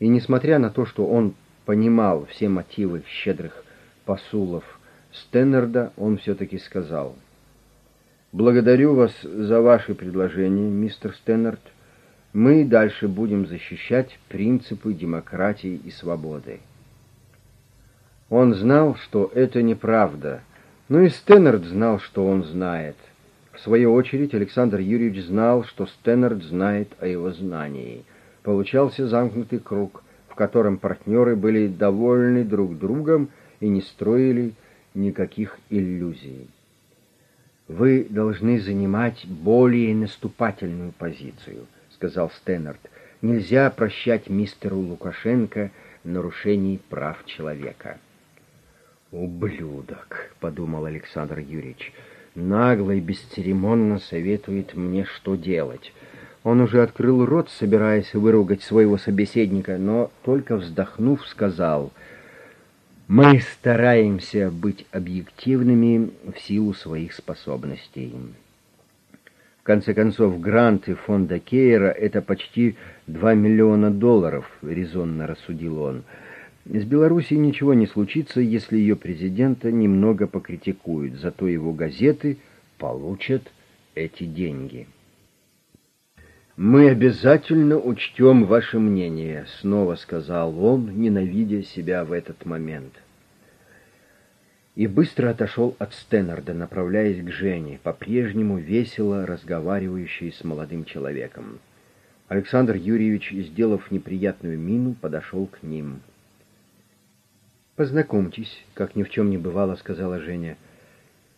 И несмотря на то, что он понимал все мотивы щедрых посулов Стэннерда, он все-таки сказал, «Благодарю вас за ваши предложения, мистер Стэннерд. Мы дальше будем защищать принципы демократии и свободы». Он знал, что это неправда, но и Стэннерд знал, что он знает. В свою очередь Александр Юрьевич знал, что Стэннерд знает о его знании. Получался замкнутый круг, в котором партнеры были довольны друг другом и не строили никаких иллюзий. «Вы должны занимать более наступательную позицию», — сказал Стэннерд. «Нельзя прощать мистеру Лукашенко нарушений прав человека». «Ублюдок», — подумал Александр Юрьевич, — «нагло и бесцеремонно советует мне, что делать». Он уже открыл рот, собираясь выругать своего собеседника, но только вздохнув, сказал — мы стараемся быть объективными в силу своих способностей. В конце концов, гранты фонда Кейра — это почти 2 миллиона долларов, резонно рассудил он. С Белоруссией ничего не случится, если ее президента немного покритикуют, зато его газеты получат эти деньги. «Мы обязательно учтем ваше мнение», — снова сказал он, ненавидя себя в этот момент. И быстро отошел от Стэннерда, направляясь к Жене, по-прежнему весело разговаривающей с молодым человеком. Александр Юрьевич, сделав неприятную мину, подошел к ним. «Познакомьтесь», — как ни в чем не бывало, — сказала Женя.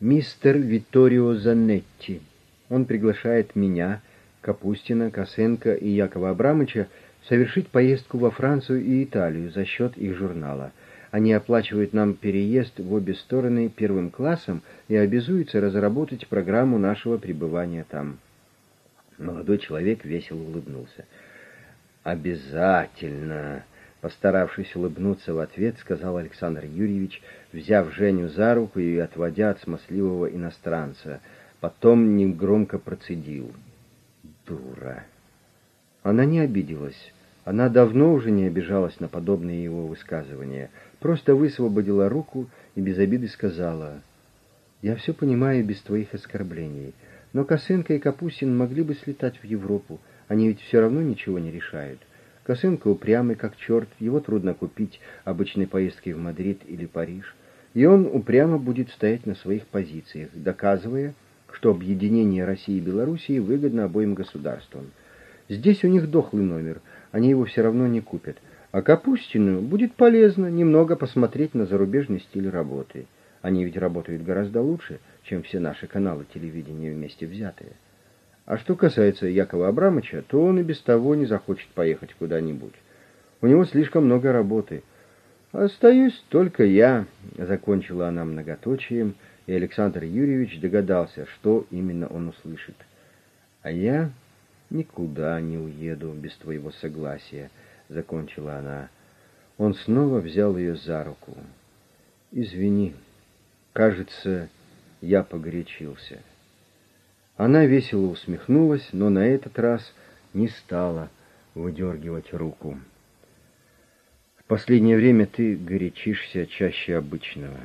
«Мистер Витторио Занетти. Он приглашает меня, Капустина, Косенко и Якова Абрамыча совершить поездку во Францию и Италию за счет их журнала. Они оплачивают нам переезд в обе стороны первым классом и обязуются разработать программу нашего пребывания там. Молодой человек весело улыбнулся. «Обязательно!» Постаравшись улыбнуться в ответ, сказал Александр Юрьевич, взяв Женю за руку и отводя от смазливого иностранца. Потом негромко процедил — дура. Она не обиделась. Она давно уже не обижалась на подобные его высказывания. Просто высвободила руку и без обиды сказала, «Я все понимаю без твоих оскорблений, но Косенко и Капустин могли бы слетать в Европу, они ведь все равно ничего не решают. Косенко упрямый, как черт, его трудно купить обычной поездкой в Мадрид или Париж, и он упрямо будет стоять на своих позициях, доказывая, что объединение России и Белоруссии выгодно обоим государствам. Здесь у них дохлый номер, они его все равно не купят. А Капустину будет полезно немного посмотреть на зарубежный стиль работы. Они ведь работают гораздо лучше, чем все наши каналы телевидения вместе взятые. А что касается Якова Абрамовича, то он и без того не захочет поехать куда-нибудь. У него слишком много работы. Остаюсь только я, закончила она многоточием, — и Александр Юрьевич догадался, что именно он услышит. «А я никуда не уеду без твоего согласия», — закончила она. Он снова взял ее за руку. «Извини, кажется, я погорячился». Она весело усмехнулась, но на этот раз не стала выдергивать руку. «В последнее время ты горячишься чаще обычного».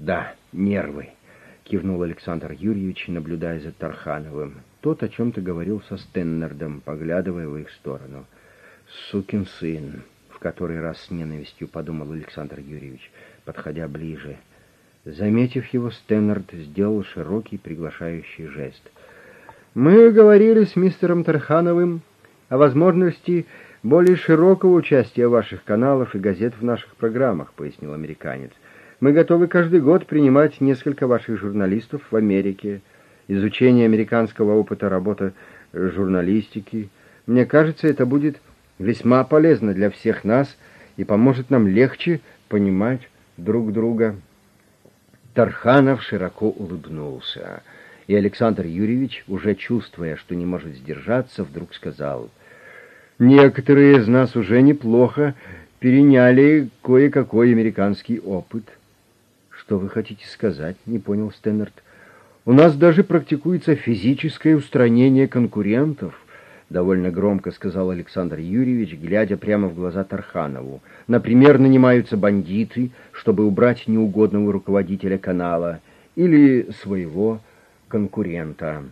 «Да, нервы» кивнул Александр Юрьевич, наблюдая за Тархановым. Тот о чем-то говорил со Стеннердом, поглядывая в их сторону. «Сукин сын!» — в который раз с ненавистью подумал Александр Юрьевич, подходя ближе. Заметив его, Стеннерд сделал широкий приглашающий жест. «Мы говорили с мистером Тархановым о возможности более широкого участия ваших каналов и газет в наших программах», — пояснил американец. — мы готовы каждый год принимать несколько ваших журналистов в Америке. Изучение американского опыта работы журналистики. Мне кажется, это будет весьма полезно для всех нас и поможет нам легче понимать друг друга. Тарханов широко улыбнулся, и Александр Юрьевич, уже чувствуя, что не может сдержаться, вдруг сказал, «Некоторые из нас уже неплохо переняли кое-какой американский опыт». «Что вы хотите сказать?» — не понял Стэннерт. «У нас даже практикуется физическое устранение конкурентов. — довольно громко сказал Александр Юрьевич, глядя прямо в глаза Тарханову. «Например, нанимаются бандиты, чтобы убрать неугодного руководителя канала или своего конкурента».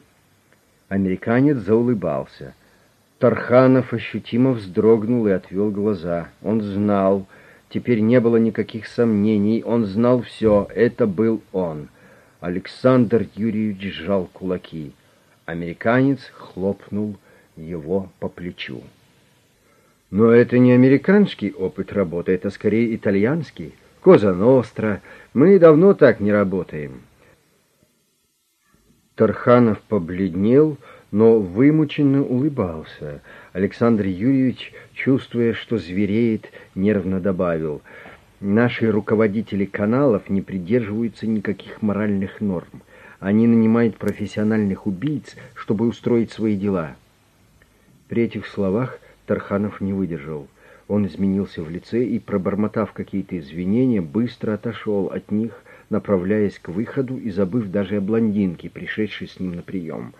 Американец заулыбался. Тарханов ощутимо вздрогнул и отвел глаза. Он знал, теперь не было никаких сомнений, он знал все, это был он. Александр Юрьевич сжал кулаки. Американец хлопнул его по плечу. Но это не американский опыт работы, это скорее итальянский. Коза Ностра. Мы давно так не работаем. Тарханов побледнел, но вымученно улыбался. Александр Юрьевич, чувствуя, что звереет, нервно добавил, «Наши руководители каналов не придерживаются никаких моральных норм. Они нанимают профессиональных убийц, чтобы устроить свои дела». При этих словах Тарханов не выдержал. Он изменился в лице и, пробормотав какие-то извинения, быстро отошел от них, направляясь к выходу и забыв даже о блондинке, пришедшей с ним на прием.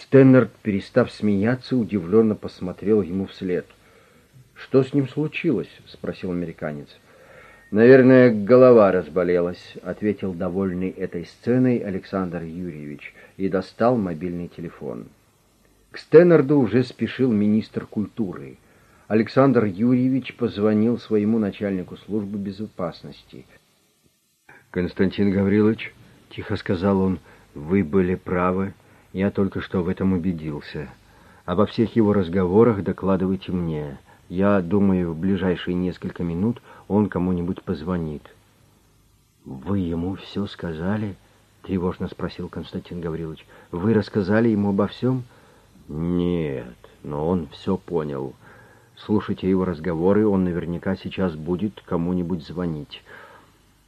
Стэннерд, перестав смеяться, удивленно посмотрел ему вслед. «Что с ним случилось?» — спросил американец. «Наверное, голова разболелась», — ответил довольный этой сценой Александр Юрьевич и достал мобильный телефон. К Стэннерду уже спешил министр культуры. Александр Юрьевич позвонил своему начальнику службы безопасности — «Константин Гаврилович», — тихо сказал он, — «вы были правы, я только что в этом убедился. Обо всех его разговорах докладывайте мне. Я думаю, в ближайшие несколько минут он кому-нибудь позвонит». «Вы ему все сказали?» — тревожно спросил Константин Гаврилович. «Вы рассказали ему обо всем?» «Нет, но он все понял. Слушайте его разговоры, он наверняка сейчас будет кому-нибудь звонить».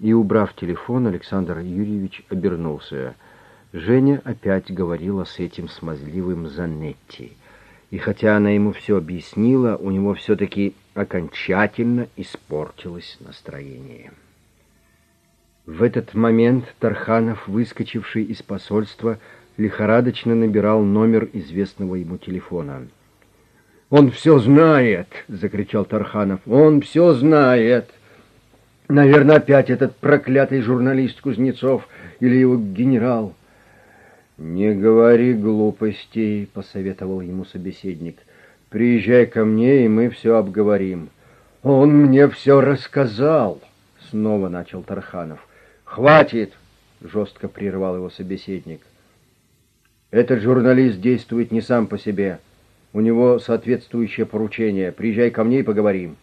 И, убрав телефон, Александр Юрьевич обернулся. Женя опять говорила с этим смазливым Занетти. И хотя она ему все объяснила, у него все-таки окончательно испортилось настроение. В этот момент Тарханов, выскочивший из посольства, лихорадочно набирал номер известного ему телефона. «Он все знает!» — закричал Тарханов. «Он все знает!» Наверное, опять этот проклятый журналист Кузнецов или его генерал. «Не говори глупостей», — посоветовал ему собеседник. «Приезжай ко мне, и мы все обговорим». «Он мне все рассказал», — снова начал Тарханов. «Хватит!» — жестко прервал его собеседник. «Этот журналист действует не сам по себе. У него соответствующее поручение. Приезжай ко мне и поговорим».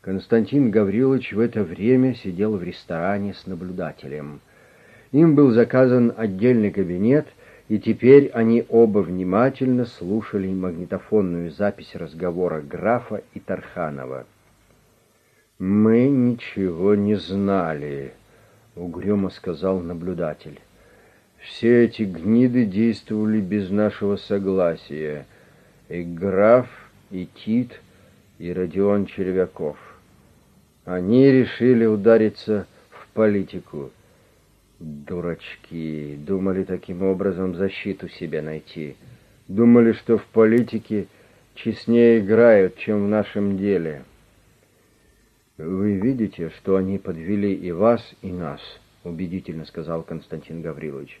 Константин Гаврилович в это время сидел в ресторане с наблюдателем. Им был заказан отдельный кабинет, и теперь они оба внимательно слушали магнитофонную запись разговора графа и Тарханова. «Мы ничего не знали», — угрюмо сказал наблюдатель. «Все эти гниды действовали без нашего согласия. И граф, и Тит, и Родион Червяков». Они решили удариться в политику. Дурачки, думали таким образом защиту себе найти. Думали, что в политике честнее играют, чем в нашем деле. Вы видите, что они подвели и вас, и нас, убедительно сказал Константин Гаврилович.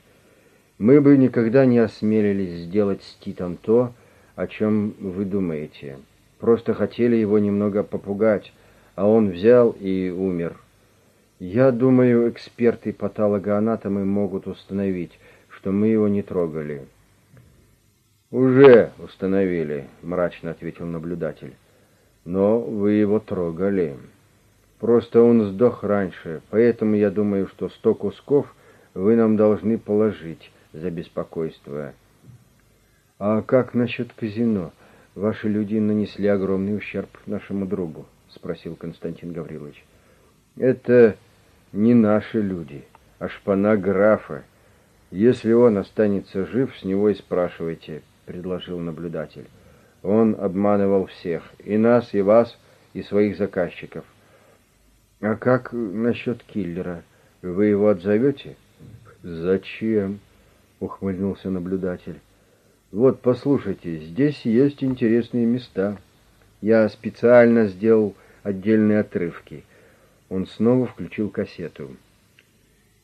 Мы бы никогда не осмелились сделать с Титом то, о чем вы думаете. Просто хотели его немного попугать, а он взял и умер. Я думаю, эксперты-патологоанатомы могут установить, что мы его не трогали. «Уже установили», — мрачно ответил наблюдатель. «Но вы его трогали. Просто он сдох раньше, поэтому я думаю, что сто кусков вы нам должны положить за беспокойство». «А как насчет казино? Ваши люди нанесли огромный ущерб нашему другу». — спросил Константин Гаврилович. «Это не наши люди, а шпана графа. Если он останется жив, с него и спрашивайте», — предложил наблюдатель. «Он обманывал всех, и нас, и вас, и своих заказчиков». «А как насчет киллера? Вы его отзовете?» «Зачем?» — ухмыльнулся наблюдатель. Вот, послушайте, здесь есть интересные места. Я специально сделал отдельные отрывки. Он снова включил кассету.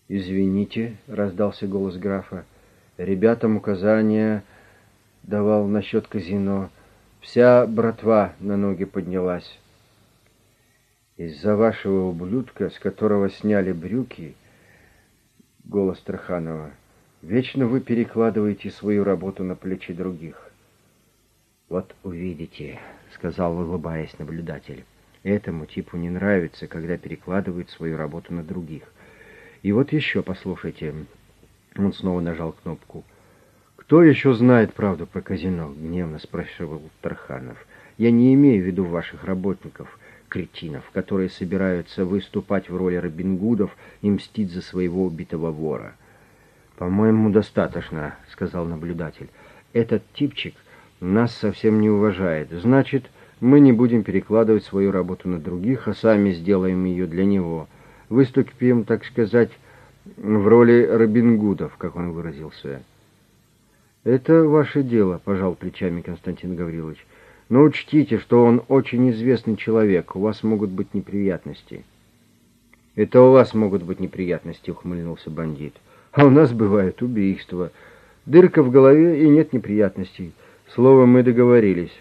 «Извините», — раздался голос графа, — «ребятам указания давал насчет казино. Вся братва на ноги поднялась. Из-за вашего ублюдка, с которого сняли брюки, голос Траханова, вечно вы перекладываете свою работу на плечи других. Вот увидите, сказал, улыбаясь наблюдатель. Этому типу не нравится, когда перекладывают свою работу на других. И вот еще, послушайте. Он снова нажал кнопку. «Кто еще знает правду про казино?» — гневно спрашивал Тарханов. «Я не имею в виду ваших работников, кретинов, которые собираются выступать в роли Робин Гудов и мстить за своего убитого вора». «По-моему, достаточно», — сказал наблюдатель. «Этот типчик нас совсем не уважает. Значит, мы не будем перекладывать свою работу на других, а сами сделаем ее для него. Выступим, так сказать, в роли Робин Гудов, как он выразился». «Это ваше дело», — пожал плечами Константин Гаврилович. «Но учтите, что он очень известный человек, у вас могут быть неприятности». «Это у вас могут быть неприятности», — ухмыльнулся бандит. «А у нас бывает убийство. Дырка в голове и нет неприятностей. Словом, мы договорились.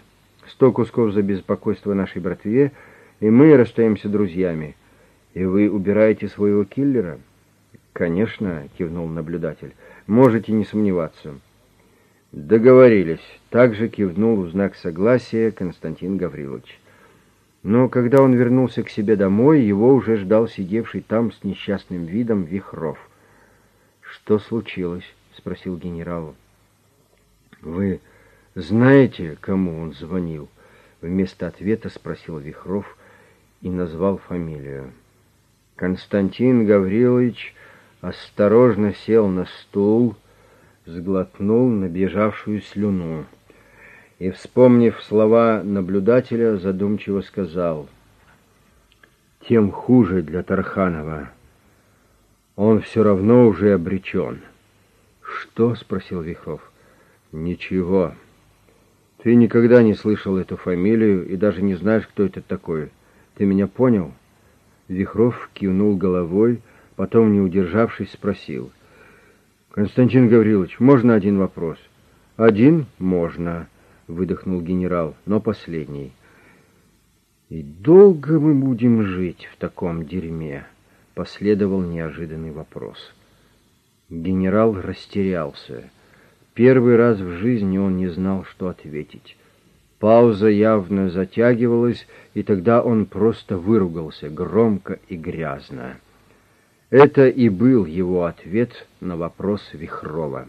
Сто кусков за беспокойство нашей братве, и мы расстаемся друзьями. И вы убираете своего киллера?» «Конечно», — кивнул наблюдатель. «Можете не сомневаться». «Договорились», — также кивнул в знак согласия Константин Гаврилович. Но когда он вернулся к себе домой, его уже ждал сидевший там с несчастным видом Вихров. «Что случилось?» — спросил генерал. «Вы знаете, кому он звонил?» Вместо ответа спросил Вихров и назвал фамилию. Константин Гаврилович осторожно сел на стул сглотнул набежавшую слюну и, вспомнив слова наблюдателя, задумчиво сказал, «Тем хуже для Тарханова. Он все равно уже обречен». «Что?» — спросил Вихров. «Ничего. Ты никогда не слышал эту фамилию и даже не знаешь, кто это такой. Ты меня понял?» Вихров кивнул головой, потом, не удержавшись, спросил — «Константин Гаврилович, можно один вопрос?» «Один? Можно», — выдохнул генерал, — «но последний». «И долго мы будем жить в таком дерьме?» — последовал неожиданный вопрос. Генерал растерялся. Первый раз в жизни он не знал, что ответить. Пауза явно затягивалась, и тогда он просто выругался громко и грязно. Это и был его ответ на вопрос Вихрова.